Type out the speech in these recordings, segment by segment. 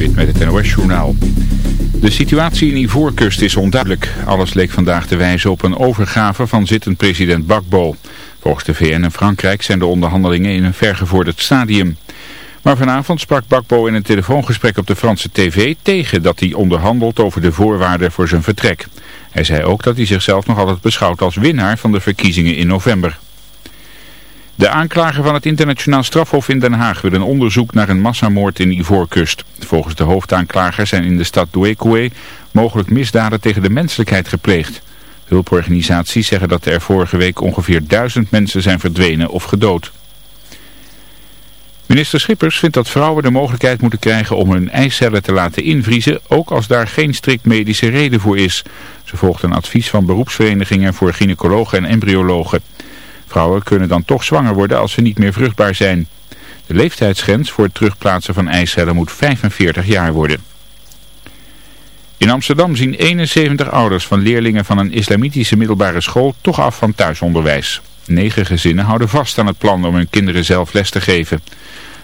Wit met het NOS-journaal. De situatie in Ivoorkust is onduidelijk. Alles leek vandaag te wijzen op een overgave van zittend president Bakbo. Volgens de VN en Frankrijk zijn de onderhandelingen in een vergevorderd stadium. Maar vanavond sprak Bakbo in een telefoongesprek op de Franse tv tegen dat hij onderhandelt over de voorwaarden voor zijn vertrek. Hij zei ook dat hij zichzelf nog altijd beschouwt als winnaar van de verkiezingen in november. De aanklager van het internationaal strafhof in Den Haag wil een onderzoek naar een massamoord in Ivoorkust. Volgens de hoofdaanklager zijn in de stad Douekoué mogelijk misdaden tegen de menselijkheid gepleegd. Hulporganisaties zeggen dat er vorige week ongeveer duizend mensen zijn verdwenen of gedood. Minister Schippers vindt dat vrouwen de mogelijkheid moeten krijgen om hun eicellen te laten invriezen, ook als daar geen strikt medische reden voor is. Ze volgt een advies van beroepsverenigingen voor gynaecologen en embryologen. Vrouwen kunnen dan toch zwanger worden als ze niet meer vruchtbaar zijn. De leeftijdsgrens voor het terugplaatsen van eicellen moet 45 jaar worden. In Amsterdam zien 71 ouders van leerlingen van een islamitische middelbare school toch af van thuisonderwijs. Negen gezinnen houden vast aan het plan om hun kinderen zelf les te geven.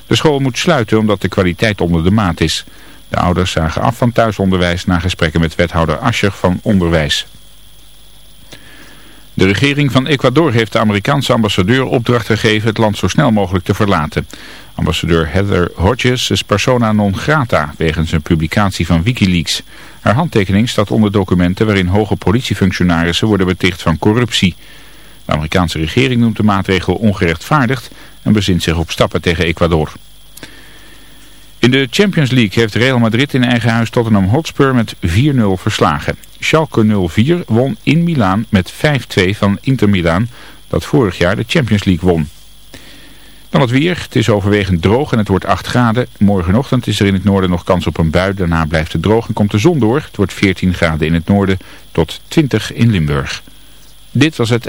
De school moet sluiten omdat de kwaliteit onder de maat is. De ouders zagen af van thuisonderwijs na gesprekken met wethouder Ascher van Onderwijs. De regering van Ecuador heeft de Amerikaanse ambassadeur opdracht gegeven het land zo snel mogelijk te verlaten. Ambassadeur Heather Hodges is persona non grata wegens een publicatie van Wikileaks. Haar handtekening staat onder documenten waarin hoge politiefunctionarissen worden beticht van corruptie. De Amerikaanse regering noemt de maatregel ongerechtvaardigd en bezint zich op stappen tegen Ecuador. In de Champions League heeft Real Madrid in eigen huis Tottenham Hotspur met 4-0 verslagen. Schalke 04 won in Milaan met 5-2 van Inter Milaan, dat vorig jaar de Champions League won. Dan het weer. Het is overwegend droog en het wordt 8 graden. Morgenochtend is er in het noorden nog kans op een bui. Daarna blijft het droog en komt de zon door. Het wordt 14 graden in het noorden tot 20 in Limburg. Dit was het...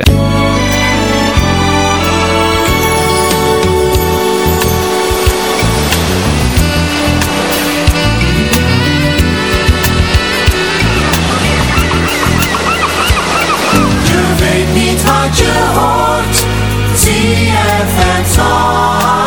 wat je hoort, zie het Talk.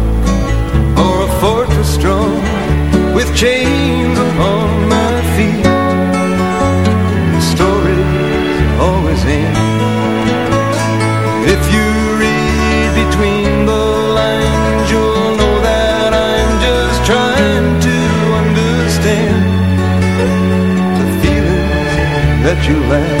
chains upon my feet. The stories always end. If you read between the lines You'll know that I'm just trying to understand The feelings that you left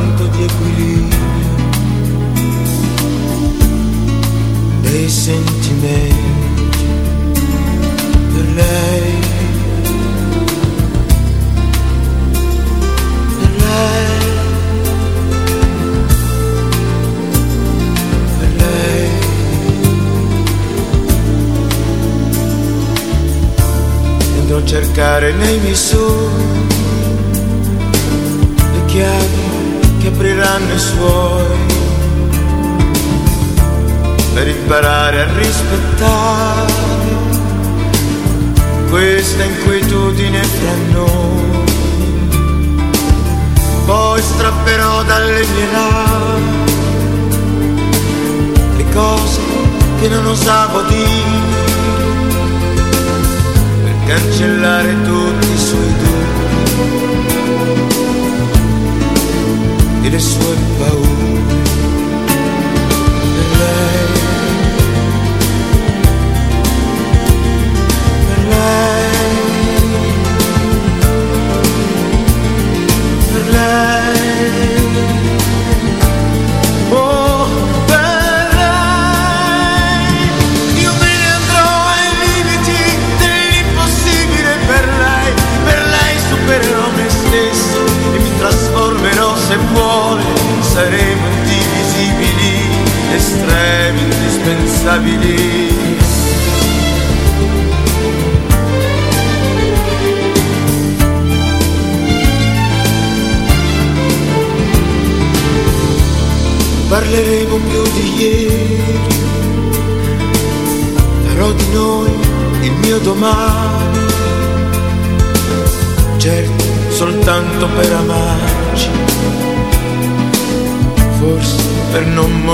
di equilibrio dei sentimenti per lei, per lei, per lei. E a cercare nei miei sogni le chiavi apriranno i suoi per imparare a rispettare questa inquietudine fra noi. Poi strapperò dalle mie labbra le cose che non osavo dire per cancellare tutti i suoi It is what bow.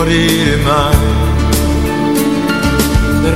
Morire mai, per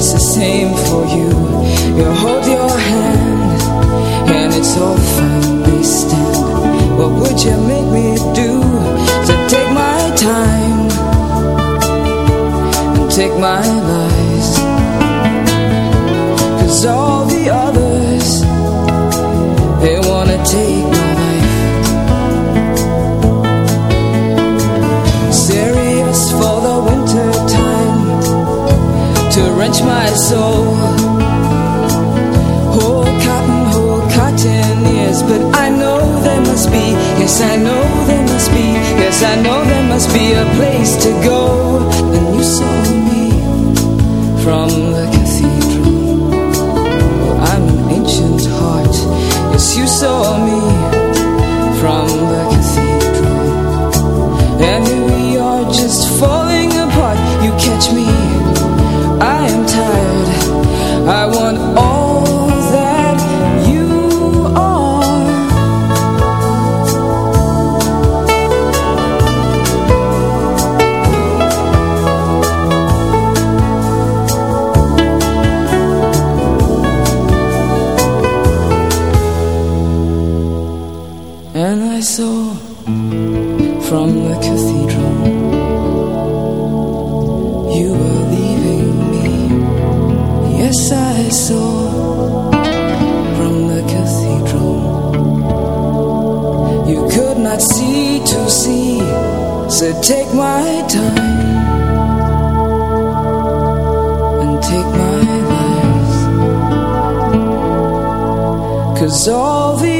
it's the same for you. You hold your hand, and it's all fine, they stand. What would you make me do? So take my time and take my lies. My soul. Whole cotton, whole cotton ears, but I know there must be, yes, I know there must be, yes, I know there must be a place to go. And you saw me from the cathedral. Well, I'm an ancient heart, yes, you saw me from the cathedral you were leaving me. Yes, I saw from the cathedral you could not see to see. So take my time and take my lies. Cause all the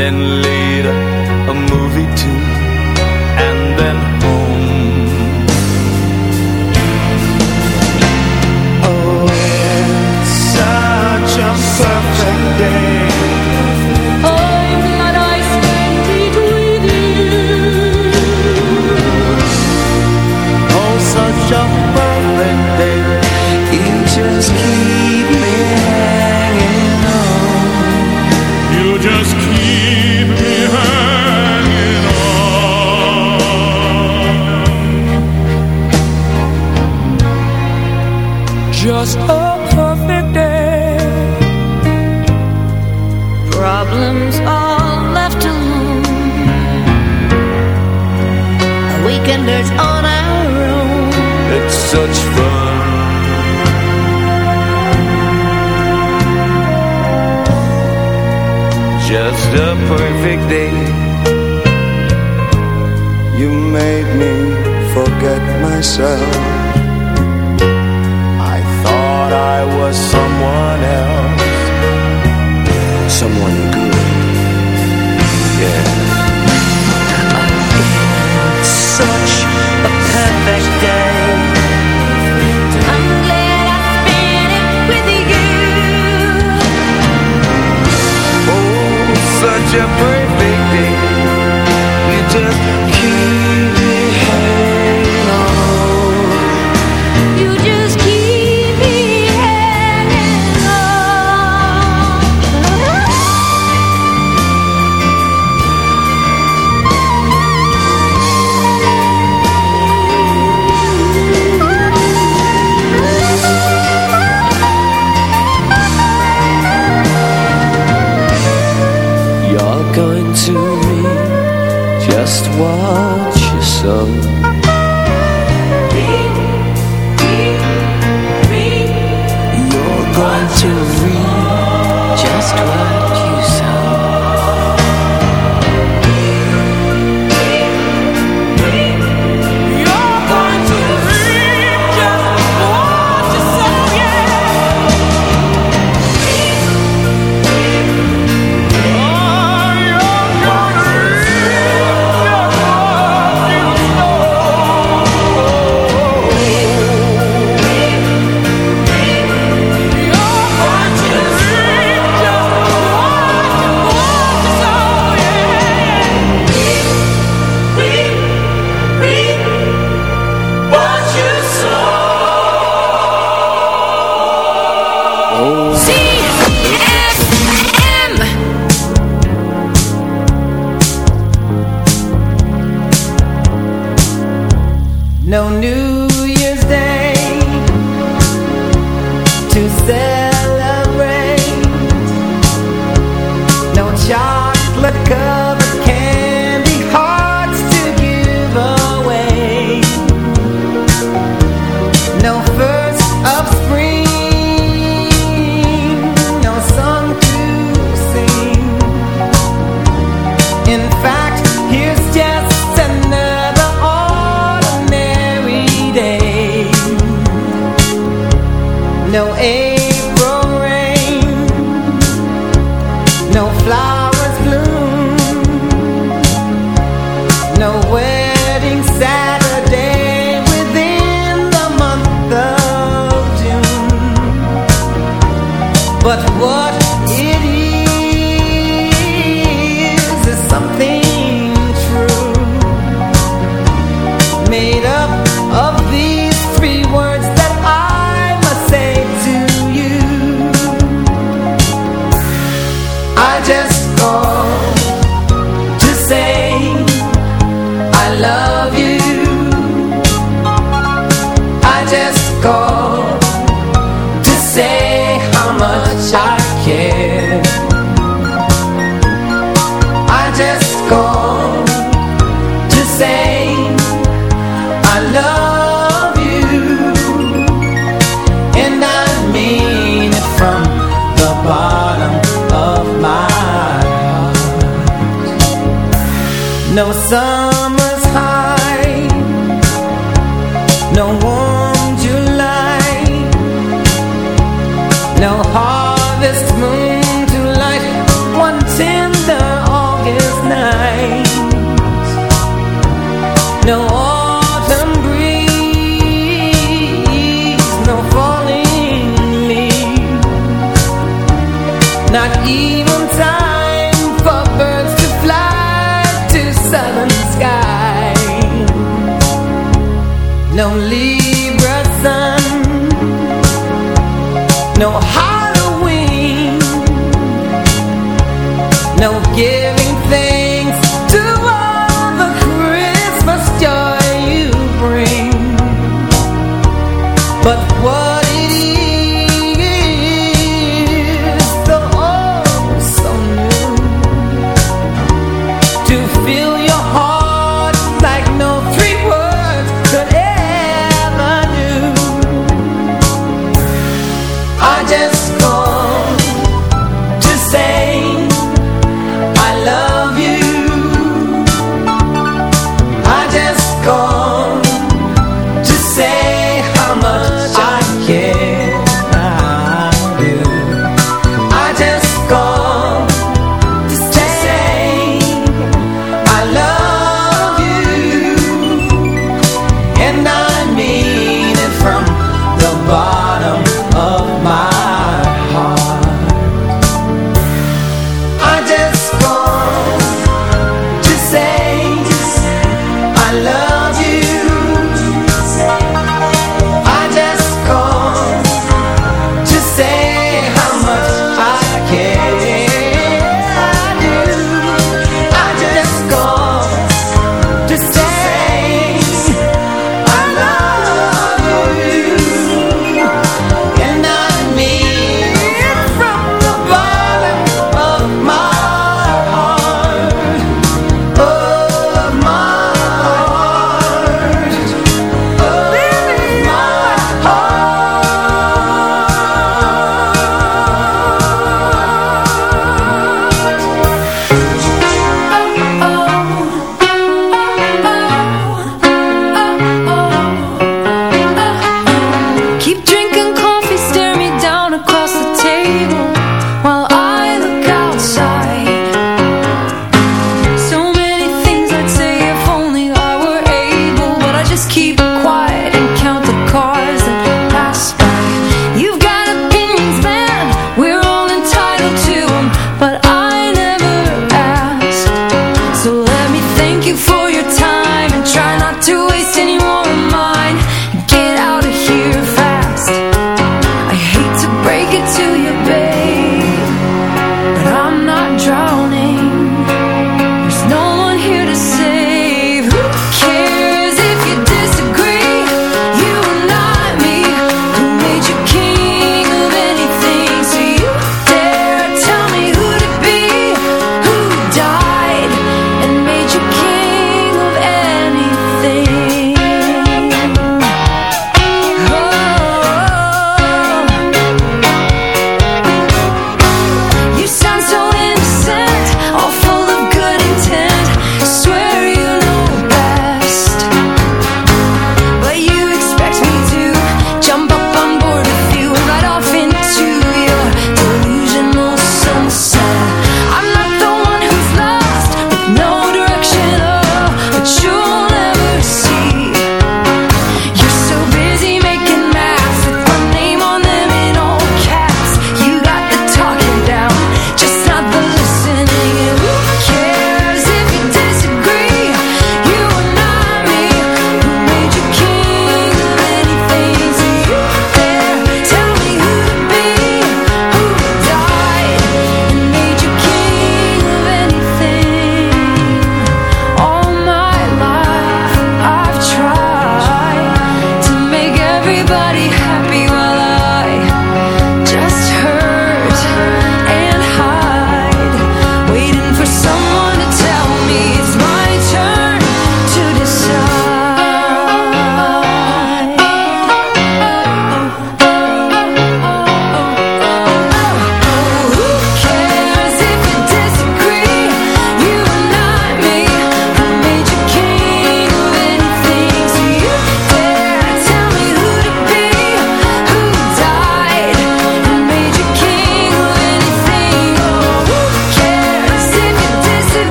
Then later Just a perfect day. Problems all left alone. Weekenders on our own. It's such fun Just a perfect day You made me forget myself was someone else. Someone good. Yeah. It's such a perfect day. I'm glad I spent it with you. Oh, such a perfect day. You just watch you so. You're going to read just what call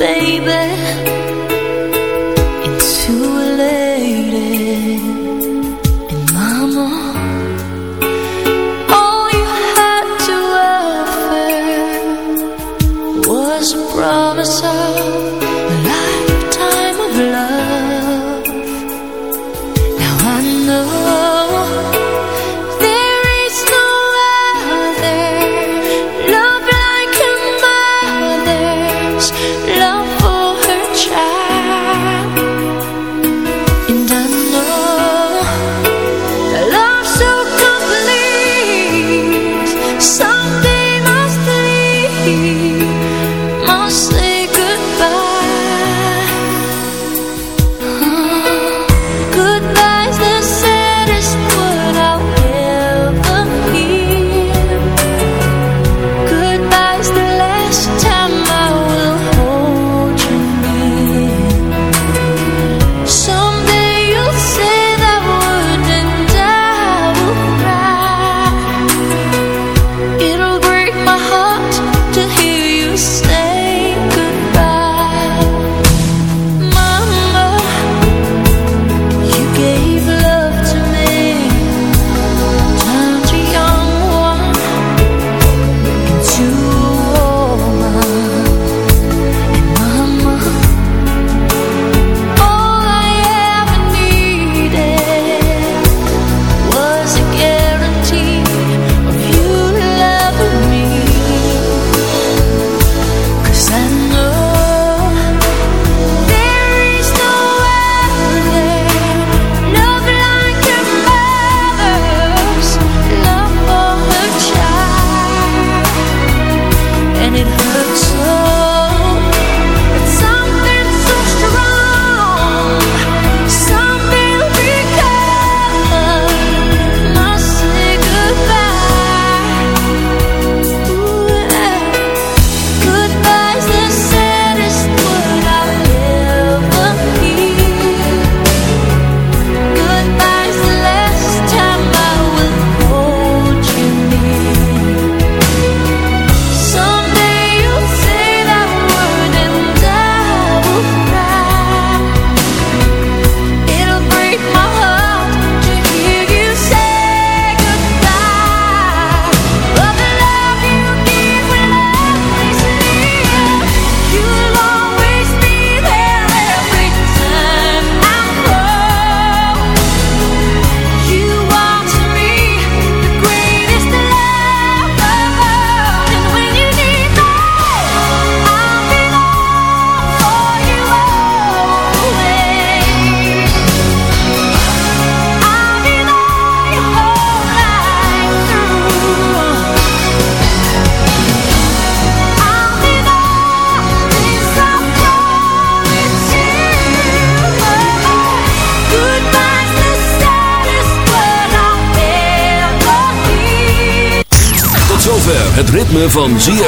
Baby